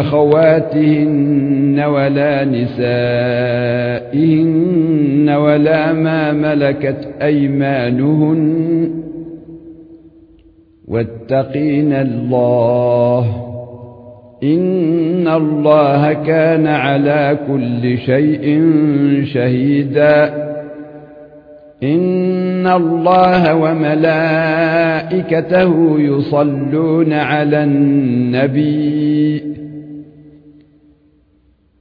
أخواتهن ولا نسائهن ولا ما ملكت أيمانهن واتقين الله إن الله كان على كل شيء شهيداً إن الله وملائكته يصلون على النبي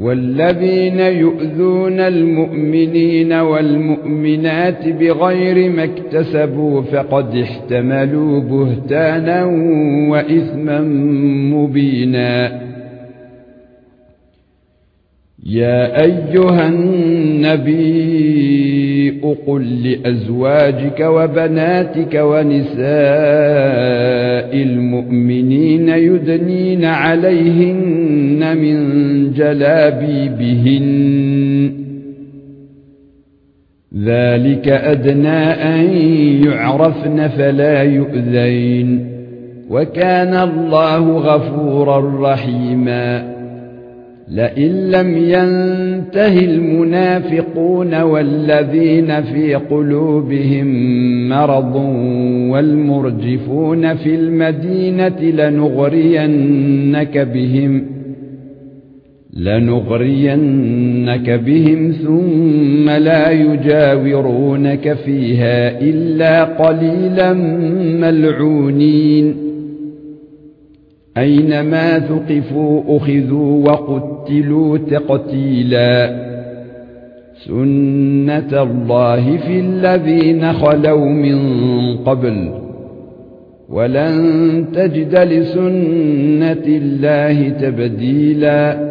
والذين يؤذون المؤمنين والمؤمنات بغير ما اكتسبوا فقد احتملوا بهتانا وإثما مبينا. يا أيها النبي قل لازواجك وبناتك ونساء المؤمنين يدنين عليهن من جلابيبهن ذلك ادنى ان يعرفن فلا يؤذين وكان الله غفورا رحيما لئن لم ينته المنافقون والذين في قلوبهم مرض والمرجفون في المدينة لنغرينك بهم لنغرينك بهم ثم لا يجاورونك فيها إلا قليلا ملعونين أينما ثقفوا أخذوا وقتلوا تقتيلا. سنة الله في الذين خلوا من قبل. ولن تجد لسنة الله تبديلا.